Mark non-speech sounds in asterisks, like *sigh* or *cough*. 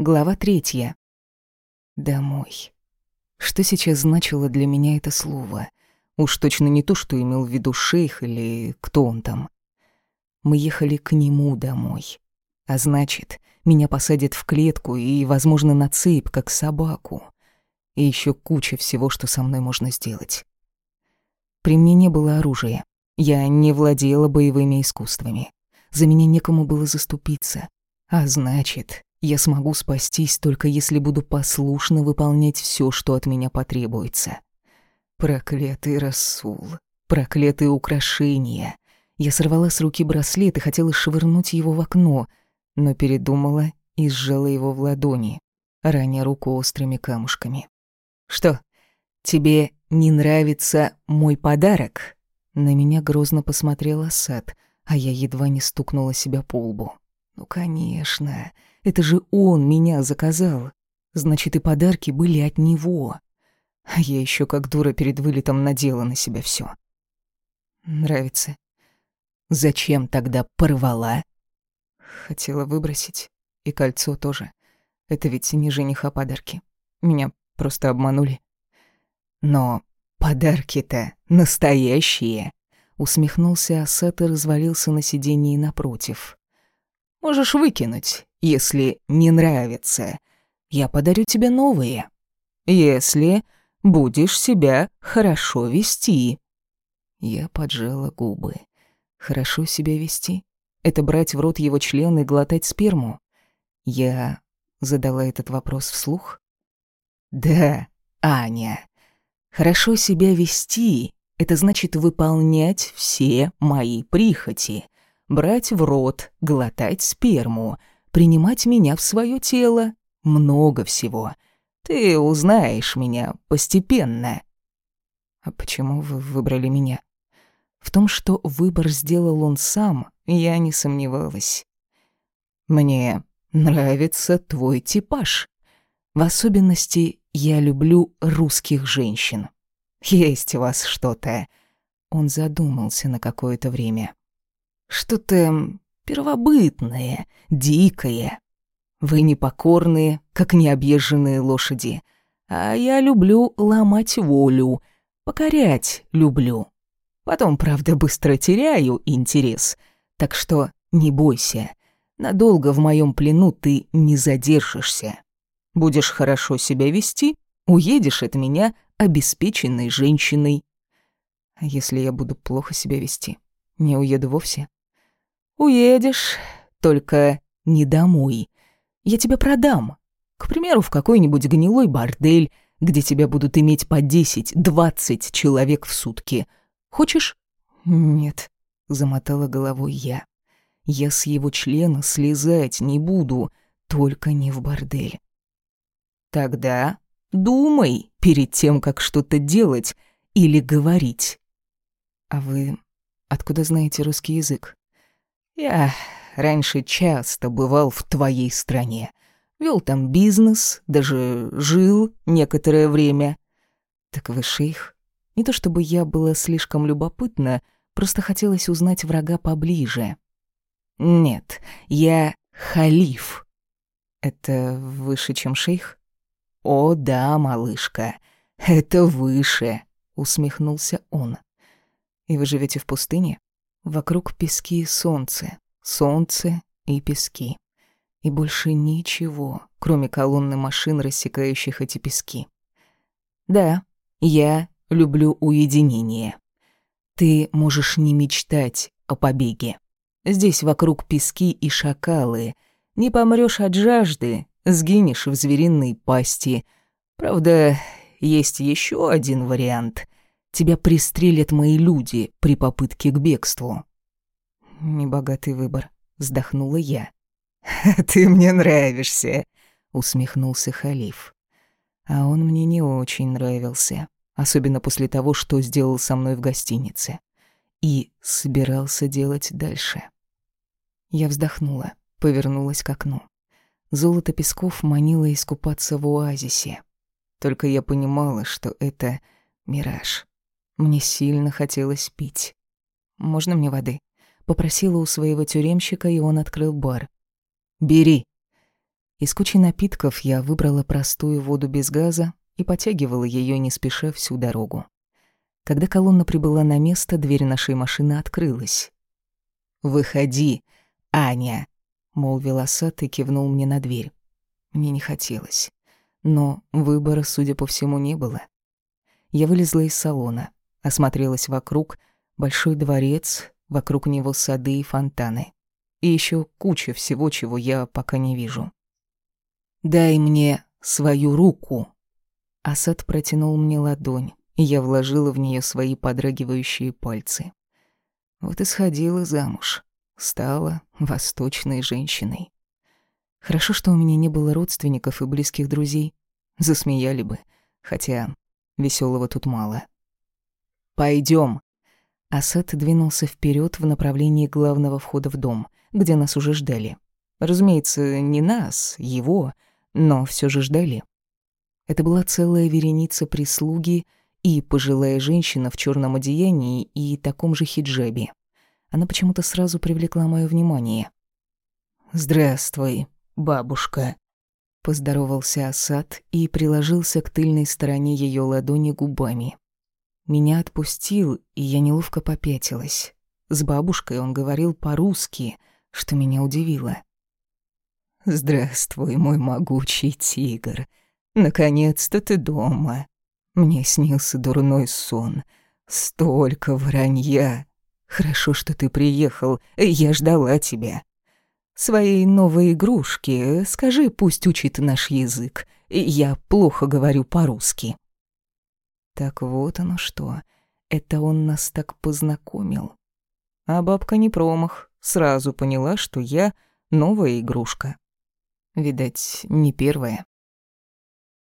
Глава третья. Домой. Что сейчас значило для меня это слово? Уж точно не то, что имел в виду шейх или кто он там. Мы ехали к нему домой. А значит, меня посадят в клетку и, возможно, на цепь, как собаку. И еще куча всего, что со мной можно сделать. При мне не было оружия. Я не владела боевыми искусствами. За меня некому было заступиться. А значит, я смогу спастись только если буду послушно выполнять все, что от меня потребуется. Проклятый Расул, проклятые украшения. Я сорвала с руки браслет и хотела швырнуть его в окно, но передумала и сжала его в ладони, раня руку острыми камушками. «Что, тебе не нравится мой подарок?» На меня грозно посмотрел Асад, а я едва не стукнула себя по лбу. «Ну, конечно, это же он меня заказал. Значит, и подарки были от него. А я еще как дура перед вылетом надела на себя все. Нравится. Зачем тогда порвала? Хотела выбросить. И кольцо тоже. Это ведь не жениха подарки. Меня просто обманули. Но подарки-то настоящие. Усмехнулся Асад и развалился на сиденье напротив. Можешь выкинуть, если не нравится. Я подарю тебе новые. Если будешь себя хорошо вести. Я поджала губы. Хорошо себя вести? Это брать в рот его член и глотать сперму? Я задала этот вопрос вслух. Да, Аня. Хорошо себя вести — это значит выполнять все мои прихоти — брать в рот, глотать сперму, принимать меня в свое тело. Много всего. Ты узнаешь меня постепенно. А почему вы выбрали меня? В том, что выбор сделал он сам, я не сомневалась. Мне нравится твой типаж. В особенности я люблю русских женщин. Есть у вас что-то. Он задумался на какое-то время. Что-то первобытное, дикое. Вы непокорные, как необъезженные лошади. А я люблю ломать волю, покорять люблю. Потом, правда, быстро теряю интерес. Так что не бойся. Надолго в моем плену ты не задержишься. Будешь хорошо себя вести, уедешь от меня обеспеченной женщиной. А если я буду плохо себя вести, не уеду вовсе? Уедешь, только не домой. Я тебя продам. К примеру, в какой-нибудь гнилой бордель, где тебя будут иметь по 10-20 человек в сутки. Хочешь? Нет, замотала головой я. Я с его члена слезать не буду, только не в бордель. Тогда думай перед тем, как что-то делать или говорить. А вы откуда знаете русский язык? Я раньше часто бывал в твоей стране. Вел там бизнес, даже жил некоторое время. Так вы шейх? Не то чтобы я была слишком любопытна, просто хотелось узнать врага поближе. Нет, я халиф. Это выше, чем шейх? О, да, малышка, это выше, усмехнулся он. И вы живете в пустыне? Вокруг пески и солнце, солнце и пески. И больше ничего, кроме колонны машин, рассекающих эти пески. Да, я люблю уединение. Ты можешь не мечтать о побеге. Здесь вокруг пески и шакалы. Не помрёшь от жажды, сгинешь в звериной пасти. Правда, есть ещё один вариант. Тебя пристрелят мои люди при попытке к бегству». «Небогатый выбор», — вздохнула я. *laughs* «Ты мне нравишься», — усмехнулся халиф. А он мне не очень нравился, особенно после того, что сделал со мной в гостинице. И собирался делать дальше. Я вздохнула, повернулась к окну. Золото песков манило искупаться в оазисе. Только я понимала, что это мираж. Мне сильно хотелось пить. «Можно мне воды?» Попросила у своего тюремщика, и он открыл бар. «Бери». Из кучи напитков я выбрала простую воду без газа и потягивала ее не спеша всю дорогу. Когда колонна прибыла на место, дверь нашей машины открылась. «Выходи, Аня!» — молвил Асад и кивнул мне на дверь. Мне не хотелось. Но выбора, судя по всему, не было. Я вылезла из салона, осмотрелась вокруг, большой дворец, вокруг него сады и фонтаны. И еще куча всего, чего я пока не вижу. «Дай мне свою руку!» Асад протянул мне ладонь, и я вложила в нее свои подрагивающие пальцы. Вот и сходила замуж, стала восточной женщиной. Хорошо, что у меня не было родственников и близких друзей. Засмеяли бы, хотя веселого тут мало. Пойдем. Асад двинулся вперед в направлении главного входа в дом, где нас уже ждали. Разумеется, не нас, его, но все же ждали. Это была целая вереница прислуги и пожилая женщина в черном одеянии и таком же хиджабе. Она почему-то сразу привлекла мое внимание. «Здравствуй, бабушка», — поздоровался Асад и приложился к тыльной стороне ее ладони губами. Меня отпустил, и я неловко попятилась. С бабушкой он говорил по-русски, что меня удивило. «Здравствуй, мой могучий тигр», Наконец-то ты дома. Мне снился дурной сон. Столько вранья. Хорошо, что ты приехал. Я ждала тебя. Своей новой игрушке скажи, пусть учит наш язык. Я плохо говорю по-русски. Так вот оно что. Это он нас так познакомил. А бабка не промах. Сразу поняла, что я новая игрушка. Видать, не первая.